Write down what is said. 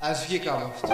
A zvědavost.